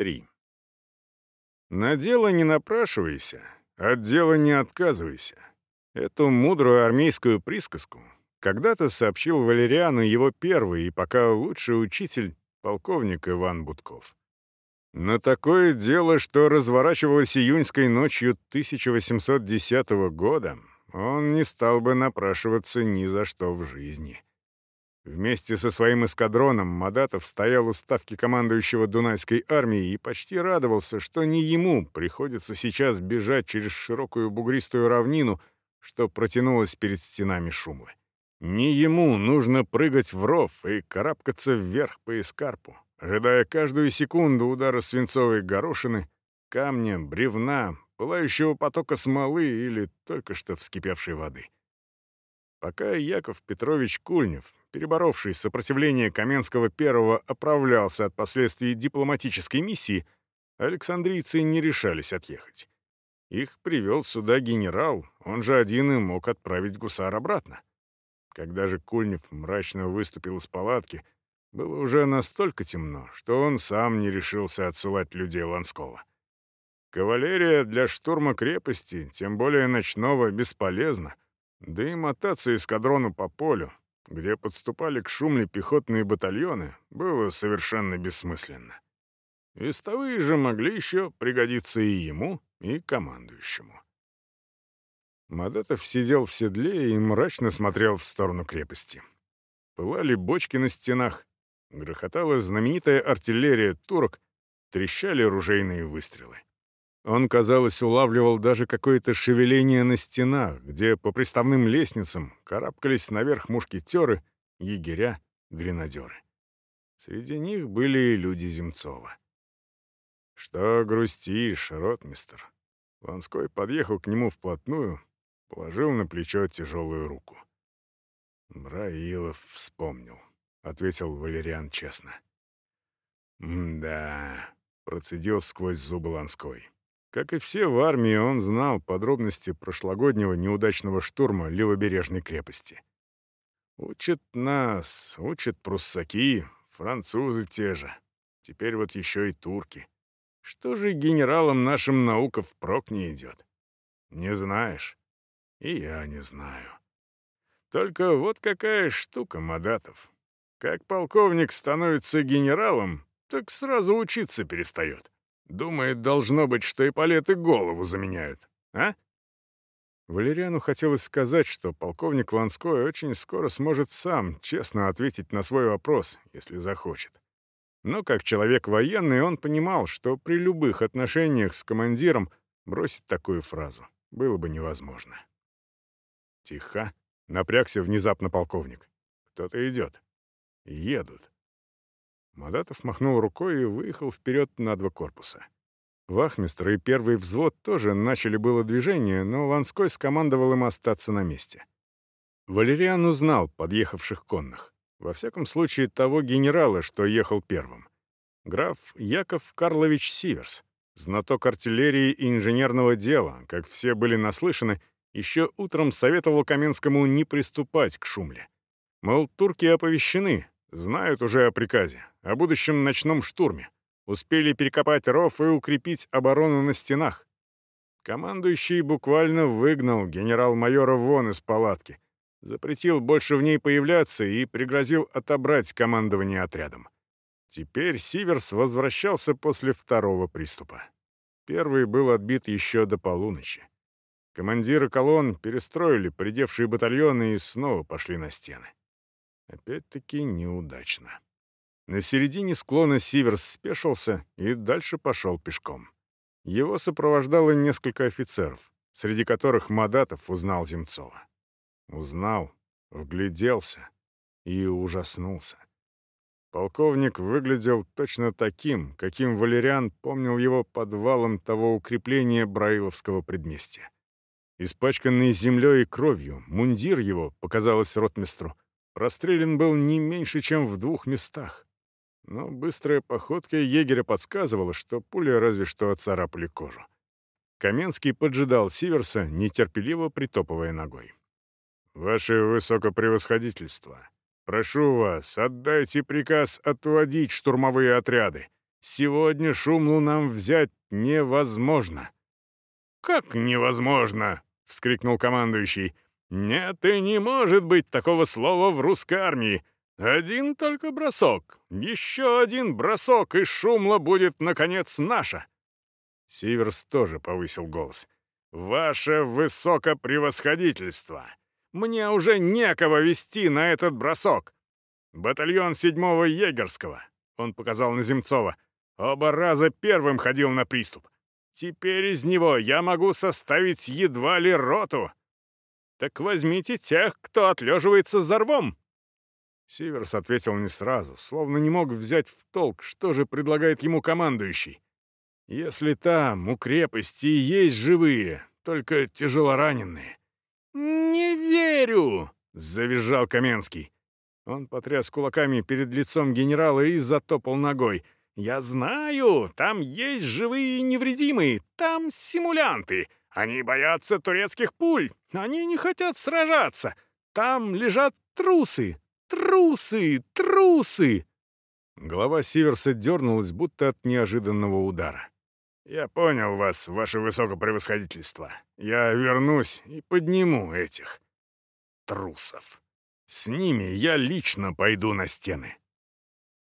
3. На дело не напрашивайся, от дела не отказывайся. Эту мудрую армейскую присказку когда-то сообщил Валериану его первый и пока лучший учитель, полковник Иван Будков. На такое дело, что разворачивалось июньской ночью 1810 года, он не стал бы напрашиваться ни за что в жизни. Вместе со своим эскадроном Мадатов стоял у ставки командующего Дунайской армией и почти радовался, что не ему приходится сейчас бежать через широкую бугристую равнину, что протянулась перед стенами Шумлы. Не ему нужно прыгать в ров и карабкаться вверх по эскарпу, ожидая каждую секунду удара свинцовой горошины, камня, бревна, пылающего потока смолы или только что вскипевшей воды. Пока Яков Петрович Кульнев, переборовший сопротивление Каменского первого, оправлялся от последствий дипломатической миссии, александрийцы не решались отъехать. Их привел сюда генерал, он же один и мог отправить гусар обратно. Когда же Кульнев мрачно выступил из палатки, было уже настолько темно, что он сам не решился отсылать людей Ланского. Кавалерия для штурма крепости, тем более ночного, бесполезна, да и мотаться эскадрону по полю, где подступали к шумле пехотные батальоны, было совершенно бессмысленно. Вестовые же могли еще пригодиться и ему, и командующему. Мадатов сидел в седле и мрачно смотрел в сторону крепости. Пылали бочки на стенах, грохотала знаменитая артиллерия турок, трещали ружейные выстрелы. Он, казалось, улавливал даже какое-то шевеление на стенах, где по приставным лестницам карабкались наверх мушкетеры, егеря, гренадеры. Среди них были и люди Земцова. «Что грустишь, ротмистер?» Ланской подъехал к нему вплотную, положил на плечо тяжелую руку. «Браилов вспомнил», — ответил Валериан честно. «Да», — процедил сквозь зубы Ланской. Как и все в армии, он знал подробности прошлогоднего неудачного штурма левобережной крепости. Учат нас, учат пруссаки, французы те же. Теперь вот еще и турки. Что же генералам нашим наука впрок не идет? Не знаешь? И я не знаю. Только вот какая штука, Мадатов. Как полковник становится генералом, так сразу учиться перестает. Думает, должно быть, что и палеты голову заменяют. А? Валериану хотелось сказать, что полковник Ланской очень скоро сможет сам честно ответить на свой вопрос, если захочет. Но как человек военный он понимал, что при любых отношениях с командиром бросить такую фразу было бы невозможно. Тихо. Напрягся внезапно полковник. Кто-то идет. Едут. Мадатов махнул рукой и выехал вперед на два корпуса. Вахмистр и первый взвод тоже начали было движение, но Ланской скомандовал им остаться на месте. Валериан узнал подъехавших конных. Во всяком случае, того генерала, что ехал первым. Граф Яков Карлович Сиверс, знаток артиллерии и инженерного дела, как все были наслышаны, еще утром советовал Каменскому не приступать к Шумле. Мол, турки оповещены, Знают уже о приказе, о будущем ночном штурме. Успели перекопать ров и укрепить оборону на стенах. Командующий буквально выгнал генерал-майора вон из палатки, запретил больше в ней появляться и пригрозил отобрать командование отрядом. Теперь Сиверс возвращался после второго приступа. Первый был отбит еще до полуночи. Командиры колонн перестроили придевшие батальоны и снова пошли на стены. Опять-таки неудачно. На середине склона Сиверс спешился и дальше пошел пешком. Его сопровождало несколько офицеров, среди которых Мадатов узнал Земцова. Узнал, вгляделся и ужаснулся. Полковник выглядел точно таким, каким Валериан помнил его подвалом того укрепления Браиловского предместья. Испачканный землей и кровью, мундир его, показалось ротмистру, Расстрелян был не меньше, чем в двух местах. Но быстрая походка егеря подсказывала, что пули разве что отцарапали кожу. Каменский поджидал Сиверса, нетерпеливо притопывая ногой. «Ваше высокопревосходительство, прошу вас, отдайте приказ отводить штурмовые отряды. Сегодня Шумлу нам взять невозможно». «Как невозможно?» — вскрикнул командующий. «Нет и не может быть такого слова в русской армии. Один только бросок. Еще один бросок, и Шумла будет, наконец, наша». Сиверс тоже повысил голос. «Ваше высокопревосходительство! Мне уже некого вести на этот бросок! Батальон седьмого егерского!» Он показал на Земцова. «Оба раза первым ходил на приступ. Теперь из него я могу составить едва ли роту. Так возьмите тех, кто отлеживается за рвом!» Сиверс ответил не сразу, словно не мог взять в толк, что же предлагает ему командующий. «Если там, у крепости, есть живые, только тяжелораненые». «Не верю!» — завизжал Каменский. Он потряс кулаками перед лицом генерала и затопал ногой. «Я знаю, там есть живые и невредимые, там симулянты. Они боятся турецких пуль, они не хотят сражаться. Там лежат трусы, трусы, трусы!» Голова Сиверса дернулась, будто от неожиданного удара. «Я понял вас, ваше высокопревосходительство. Я вернусь и подниму этих трусов». С ними я лично пойду на стены».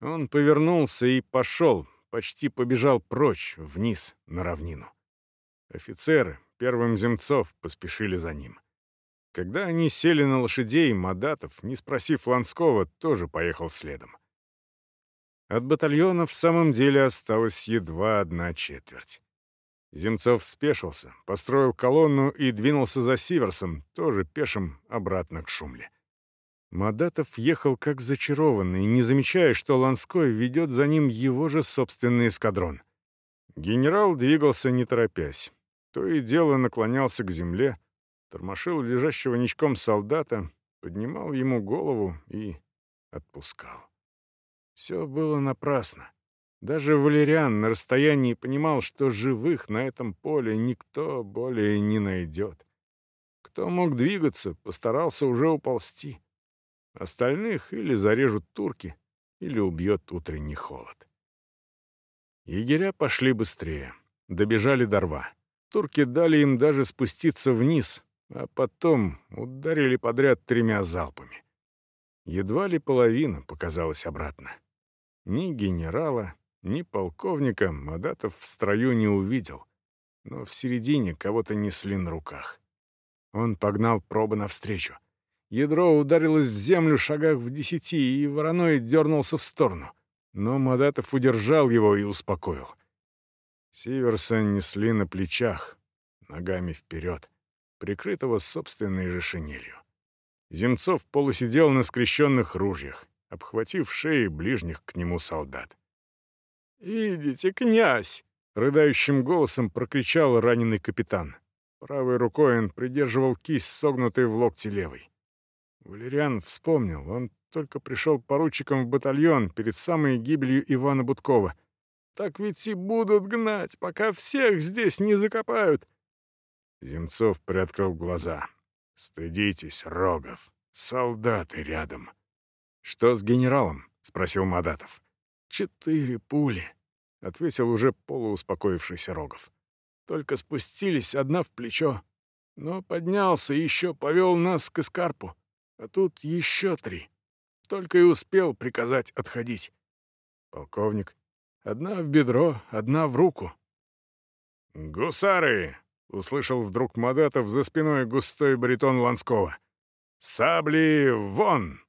Он повернулся и пошел, почти побежал прочь, вниз, на равнину. Офицеры, первым Земцов, поспешили за ним. Когда они сели на лошадей, Мадатов, не спросив Ланского, тоже поехал следом. От батальона в самом деле осталась едва одна четверть. Земцов спешился, построил колонну и двинулся за Сиверсом, тоже пешим, обратно к Шумле. Мадатов ехал как зачарованный, не замечая, что Ланской ведет за ним его же собственный эскадрон. Генерал двигался не торопясь. То и дело наклонялся к земле, тормошил лежащего ничком солдата, поднимал ему голову и отпускал. Все было напрасно. Даже Валериан на расстоянии понимал, что живых на этом поле никто более не найдет. Кто мог двигаться, постарался уже уползти. Остальных или зарежут турки, или убьет утренний холод. Егеря пошли быстрее, добежали до рва. Турки дали им даже спуститься вниз, а потом ударили подряд тремя залпами. Едва ли половина показалась обратно. Ни генерала, ни полковника Мадатов в строю не увидел, но в середине кого-то несли на руках. Он погнал пробы навстречу. Ядро ударилось в землю шагах в десяти, и вороной дернулся в сторону. Но Мадатов удержал его и успокоил. Сиверса несли на плечах, ногами вперед, прикрытого собственной же шинелью. Земцов полусидел на скрещенных ружьях, обхватив шеи ближних к нему солдат. «Идите, князь!» — рыдающим голосом прокричал раненый капитан. Правой рукой он придерживал кисть, согнутой в локте левой. Валериан вспомнил, он только пришел поручиком в батальон перед самой гибелью Ивана Будкова. Так ведь и будут гнать, пока всех здесь не закопают. Земцов приоткрыл глаза. «Стыдитесь, Рогов. Солдаты рядом». «Что с генералом?» — спросил Мадатов. «Четыре пули», — ответил уже полууспокоившийся Рогов. «Только спустились, одна в плечо. Но поднялся и еще повел нас к Искарпу. А тут еще три. Только и успел приказать отходить. Полковник. Одна в бедро, одна в руку. «Гусары!» — услышал вдруг Мадатов за спиной густой баритон Ланского. «Сабли вон!»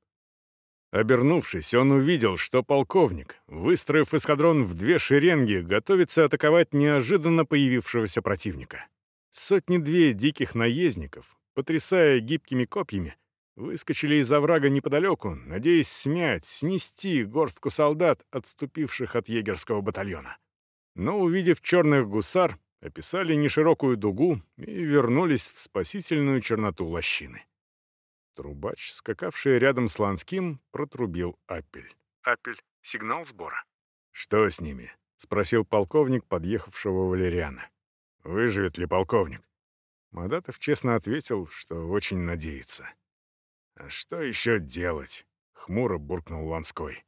Обернувшись, он увидел, что полковник, выстроив эскадрон в две шеренги, готовится атаковать неожиданно появившегося противника. Сотни-две диких наездников, потрясая гибкими копьями, выскочили из оврага неподалеку, надеясь смять, снести горстку солдат, отступивших от егерского батальона. Но, увидев черных гусар, описали неширокую дугу и вернулись в спасительную черноту лощины. Трубач, скакавший рядом с Ланским, протрубил апель. Апель — сигнал сбора. «Что с ними?» — спросил полковник подъехавшего Валериана. «Выживет ли полковник?» Мадатов честно ответил, что очень надеется. «А что еще делать?» — хмуро буркнул Ланской.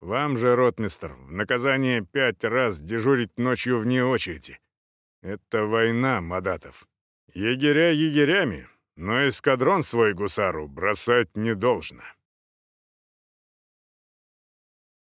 Вам же, ротмистр, в наказание пять раз дежурить ночью вне очереди. Это война, Мадатов. Егеря егерями, но эскадрон свой гусару бросать не должно.